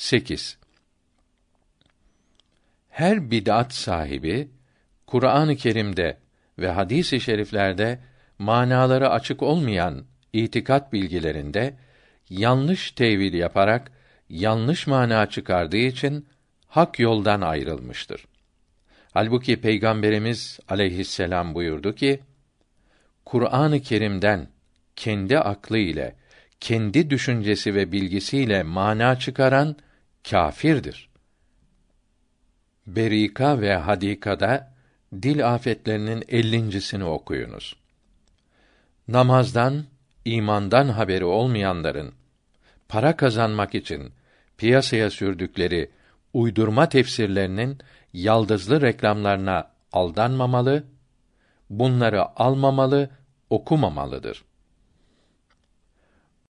8. Her bid'at sahibi Kur'an-ı Kerim'de ve hadis-i şeriflerde manaları açık olmayan itikat bilgilerinde yanlış tevil yaparak yanlış mana çıkardığı için hak yoldan ayrılmıştır. Halbuki Peygamberimiz aleyhisselam buyurdu ki: Kur'an-ı Kerim'den kendi aklı ile, kendi düşüncesi ve bilgisiyle mana çıkaran kâfirdir. Berika ve Hadika'da dil afetlerinin ellincisini okuyunuz. Namazdan, imandan haberi olmayanların para kazanmak için piyasaya sürdükleri uydurma tefsirlerinin yaldızlı reklamlarına aldanmamalı, bunları almamalı, okumamalıdır.